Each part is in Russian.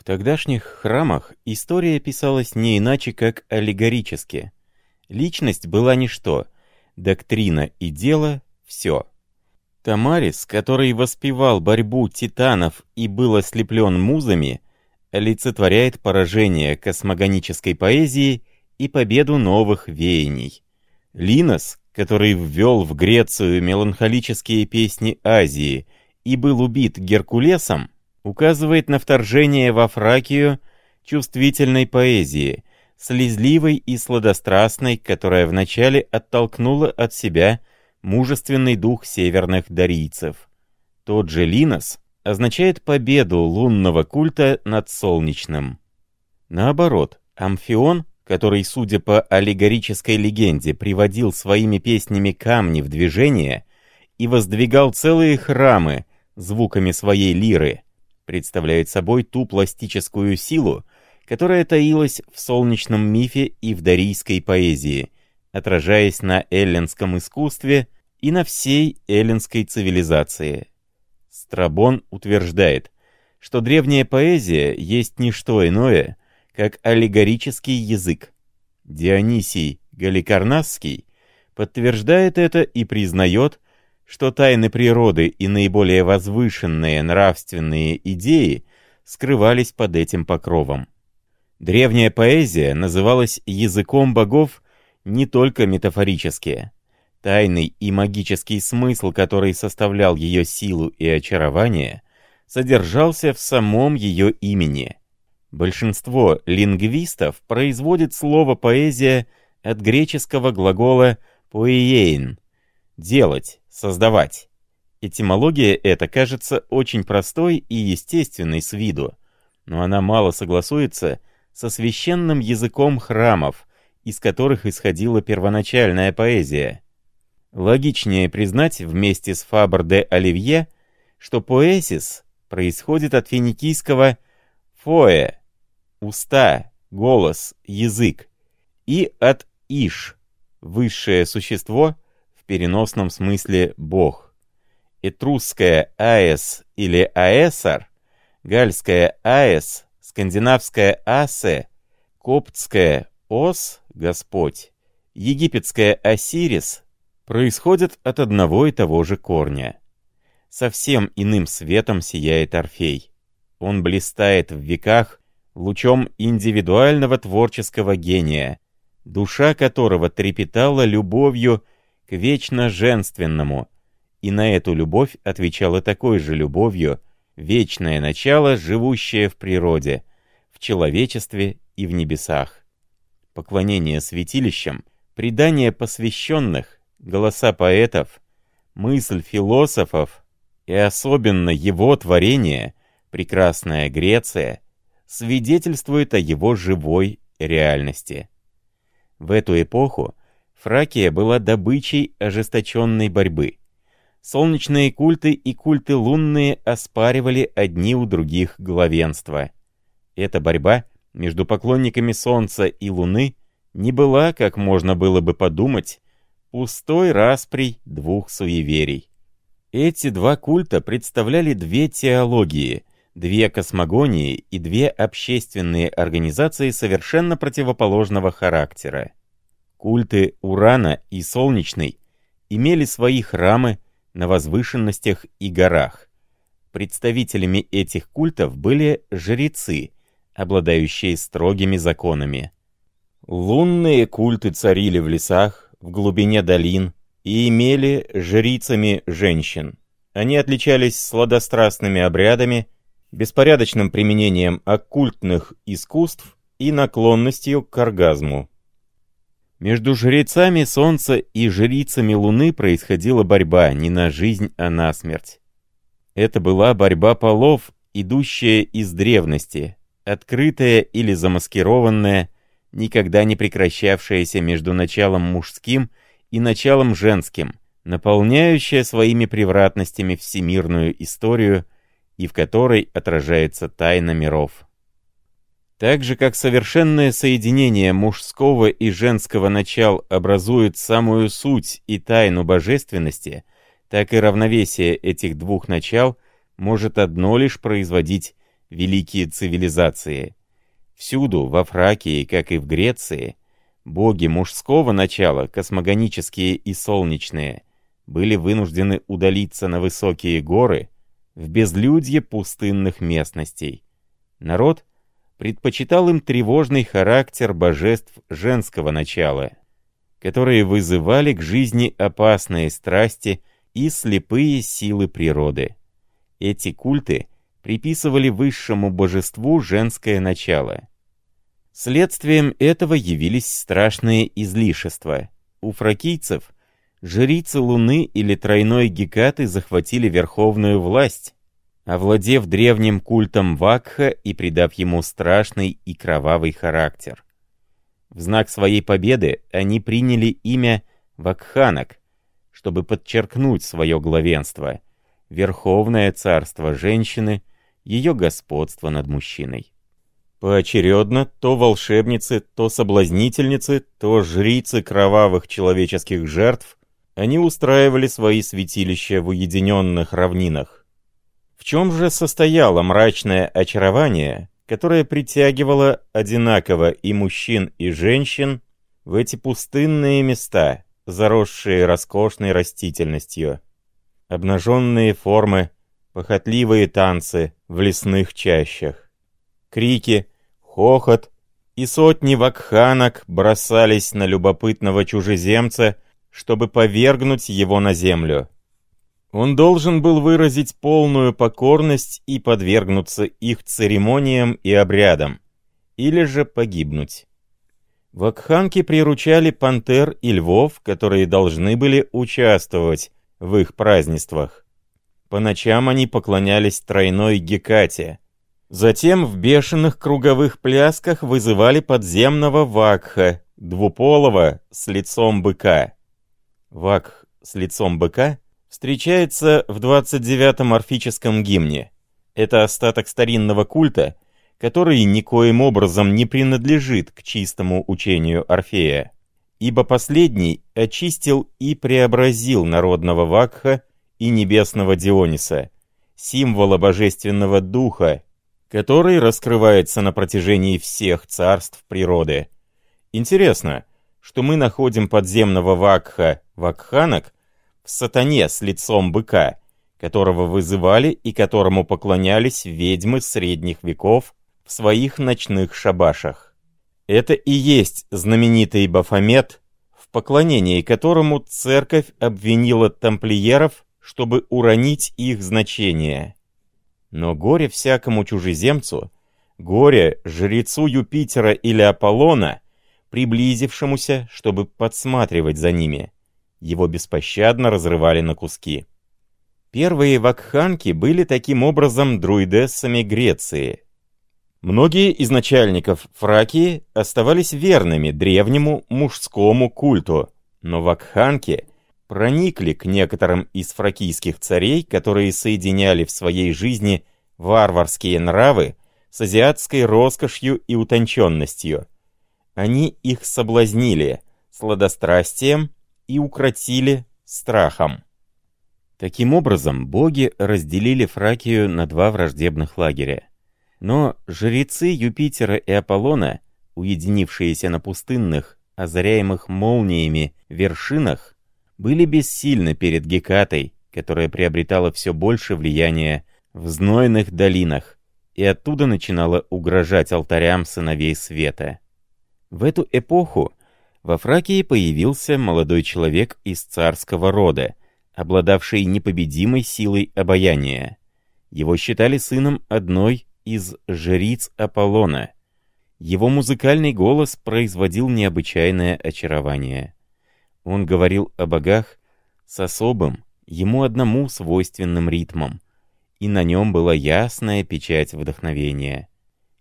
В тогдашних храмах история писалась не иначе, как аллегорически. Личность была ничто, доктрина и дело — все. Тамарис, который воспевал борьбу титанов и был ослеплен музами, олицетворяет поражение космогонической поэзии и победу новых веяний. Линос, который ввел в Грецию меланхолические песни Азии и был убит Геркулесом, указывает на вторжение во Фракию чувствительной поэзии, слезливой и сладострастной, которая вначале оттолкнула от себя мужественный дух северных дарийцев. Тот же Линос означает победу лунного культа над солнечным. Наоборот, Амфион, который, судя по аллегорической легенде, приводил своими песнями камни в движение и воздвигал целые храмы звуками своей лиры, представляет собой ту пластическую силу, которая таилась в солнечном мифе и в дарийской поэзии, отражаясь на эллинском искусстве и на всей эллинской цивилизации. Страбон утверждает, что древняя поэзия есть не что иное, как аллегорический язык. Дионисий Галикарнасский подтверждает это и признает, что тайны природы и наиболее возвышенные нравственные идеи скрывались под этим покровом. Древняя поэзия называлась языком богов не только метафорически. Тайный и магический смысл, который составлял ее силу и очарование, содержался в самом ее имени. Большинство лингвистов производит слово «поэзия» от греческого глагола «поиеин» — «делать», «создавать». Этимология эта кажется очень простой и естественной с виду, но она мало согласуется со священным языком храмов, из которых исходила первоначальная поэзия. Логичнее признать вместе с Фабр де Оливье, что поэсис происходит от финикийского «фоэ» — уста, голос, язык, и от «иш» — высшее существо, переносном смысле «бог». Этрусское «аэс» или «аэсар», гальское «аэс», скандинавское «асе», коптское «ос» — «господь», египетское «осирис» происходят от одного и того же корня. Совсем иным светом сияет Орфей. Он блистает в веках лучом индивидуального творческого гения, душа которого трепетала любовью к вечно женственному, и на эту любовь отвечала такой же любовью вечное начало, живущее в природе, в человечестве и в небесах. Поклонение святилищам, предание посвященных, голоса поэтов, мысль философов и особенно его творение, прекрасная Греция, свидетельствует о его живой реальности. В эту эпоху Фракия была добычей ожесточенной борьбы. Солнечные культы и культы лунные оспаривали одни у других главенство. Эта борьба между поклонниками Солнца и Луны не была, как можно было бы подумать, пустой расприй двух суеверий. Эти два культа представляли две теологии, две космогонии и две общественные организации совершенно противоположного характера. Культы Урана и Солнечный имели свои храмы на возвышенностях и горах. Представителями этих культов были жрецы, обладающие строгими законами. Лунные культы царили в лесах, в глубине долин и имели жрицами женщин. Они отличались сладострастными обрядами, беспорядочным применением оккультных искусств и наклонностью к оргазму. Между жрецами Солнца и жрицами Луны происходила борьба не на жизнь, а на смерть. Это была борьба полов, идущая из древности, открытая или замаскированная, никогда не прекращавшаяся между началом мужским и началом женским, наполняющая своими превратностями всемирную историю и в которой отражается тайна миров. Так же, как совершенное соединение мужского и женского начал образует самую суть и тайну божественности, так и равновесие этих двух начал может одно лишь производить великие цивилизации. Всюду, во Фракии, как и в Греции, боги мужского начала, космогонические и солнечные, были вынуждены удалиться на высокие горы, в безлюдье пустынных местностей. Народ предпочитал им тревожный характер божеств женского начала, которые вызывали к жизни опасные страсти и слепые силы природы. Эти культы приписывали высшему божеству женское начало. Следствием этого явились страшные излишества. У фракийцев жрицы Луны или тройной Гекаты захватили верховную власть, овладев древним культом Вакха и придав ему страшный и кровавый характер. В знак своей победы они приняли имя Вакханок, чтобы подчеркнуть свое главенство, верховное царство женщины, ее господство над мужчиной. Поочередно то волшебницы, то соблазнительницы, то жрицы кровавых человеческих жертв, они устраивали свои святилища в уединенных равнинах. В чем же состояло мрачное очарование, которое притягивало одинаково и мужчин, и женщин в эти пустынные места, заросшие роскошной растительностью? Обнаженные формы, похотливые танцы в лесных чащах. Крики, хохот и сотни вакханок бросались на любопытного чужеземца, чтобы повергнуть его на землю. Он должен был выразить полную покорность и подвергнуться их церемониям и обрядам, или же погибнуть. Вакханки приручали пантер и львов, которые должны были участвовать в их празднествах. По ночам они поклонялись тройной Гекате. Затем в бешеных круговых плясках вызывали подземного вакха, двуполого, с лицом быка. Вакх с лицом быка встречается в 29-м орфическом гимне. Это остаток старинного культа, который никоим образом не принадлежит к чистому учению Орфея, ибо последний очистил и преобразил народного Вакха и небесного Диониса, символа божественного духа, который раскрывается на протяжении всех царств природы. Интересно, что мы находим подземного Вакха, Вакханок, сатане с лицом быка, которого вызывали и которому поклонялись ведьмы средних веков в своих ночных шабашах. Это и есть знаменитый Бафомет, в поклонении которому церковь обвинила тамплиеров чтобы уронить их значение. Но горе всякому чужеземцу, горе жрецу Юпитера или Аполлона, приблизившемуся, чтобы подсматривать за ними. Его беспощадно разрывали на куски. Первые вакханки были таким образом друидессами Греции. Многие из начальников Фракии оставались верными древнему мужскому культу, но вакханки проникли к некоторым из фракийских царей, которые соединяли в своей жизни варварские нравы с азиатской роскошью и утонченностью. Они их соблазнили сладострастием и укротили страхом. Таким образом, боги разделили Фракию на два враждебных лагеря. Но жрецы Юпитера и Аполлона, уединившиеся на пустынных, озаряемых молниями вершинах, были бессильны перед Гекатой, которая приобретала все больше влияния в знойных долинах и оттуда начинала угрожать алтарям сыновей света. В эту эпоху во Фракии появился молодой человек из царского рода, обладавший непобедимой силой обаяния. Его считали сыном одной из жриц Аполлона. Его музыкальный голос производил необычайное очарование. Он говорил о богах с особым, ему одному свойственным ритмом, и на нем была ясная печать вдохновения.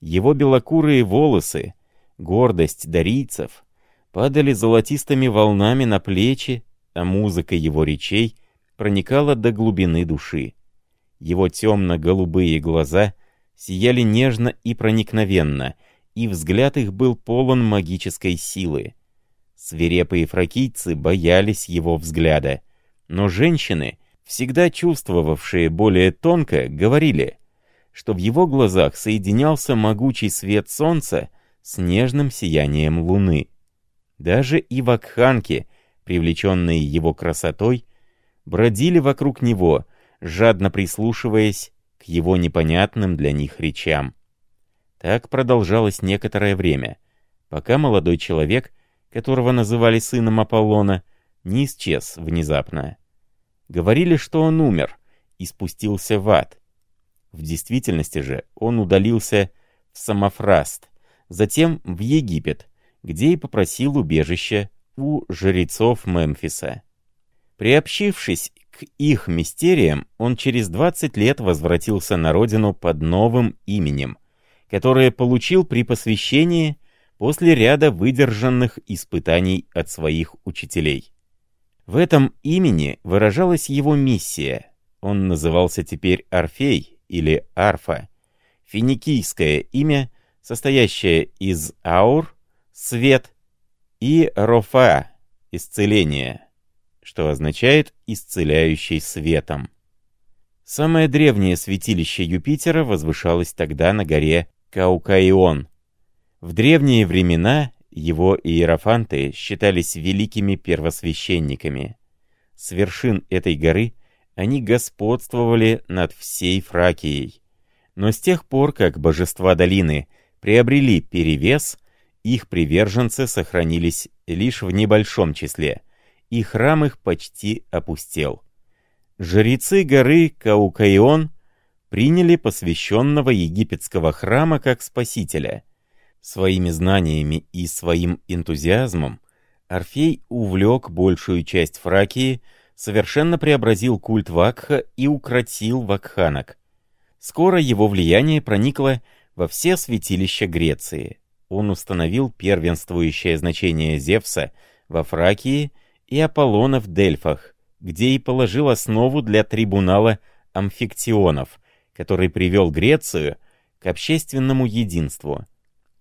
Его белокурые волосы, гордость дарийцев, падали золотистыми волнами на плечи, а музыка его речей проникала до глубины души. Его темно-голубые глаза сияли нежно и проникновенно, и взгляд их был полон магической силы. Свирепые фракийцы боялись его взгляда. Но женщины, всегда чувствовавшие более тонко, говорили, что в его глазах соединялся могучий свет солнца с нежным сиянием луны. Даже и вакханки, привлеченные его красотой, бродили вокруг него, жадно прислушиваясь к его непонятным для них речам. Так продолжалось некоторое время, пока молодой человек, которого называли сыном Аполлона, не исчез внезапно. Говорили, что он умер и спустился в ад. В действительности же он удалился в Самофраст, затем в Египет, где и попросил убежища у жрецов Мемфиса. Приобщившись к их мистериям, он через 20 лет возвратился на родину под новым именем, которое получил при посвящении после ряда выдержанных испытаний от своих учителей. В этом имени выражалась его миссия. Он назывался теперь Орфей или Арфа, финикийское имя, состоящее из аур, свет, и Рофа, исцеление, что означает «исцеляющий светом». Самое древнее святилище Юпитера возвышалось тогда на горе Каукаион. В древние времена его иерофанты считались великими первосвященниками. С вершин этой горы они господствовали над всей Фракией. Но с тех пор, как божества долины приобрели перевес, их приверженцы сохранились лишь в небольшом числе, и храм их почти опустел. Жрецы горы Каукаион приняли посвященного египетского храма как спасителя. Своими знаниями и своим энтузиазмом Орфей увлек большую часть Фракии, совершенно преобразил культ Вакха и укротил вакханок. Скоро его влияние проникло во все святилища Греции. Он установил первенствующее значение Зевса во Фракии и Аполлона в Дельфах, где и положил основу для трибунала амфиктионов, который привел Грецию к общественному единству.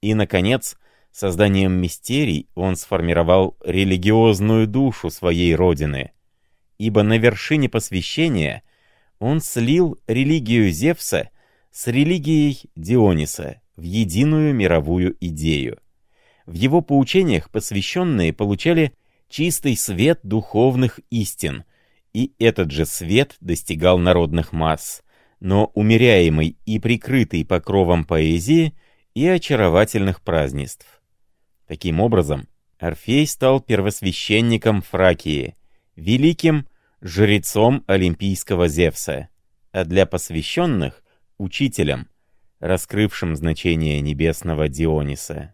И, наконец, созданием мистерий он сформировал религиозную душу своей родины, ибо на вершине посвящения он слил религию Зевса с религией Диониса в единую мировую идею. В его поучениях посвященные получали чистый свет духовных истин, и этот же свет достигал народных масс, но умеряемый и прикрытый покровом поэзии и очаровательных празднеств. Таким образом, Орфей стал первосвященником Фракии, великим жрецом олимпийского Зевса, а для посвященных — учителем, раскрывшим значение небесного Диониса.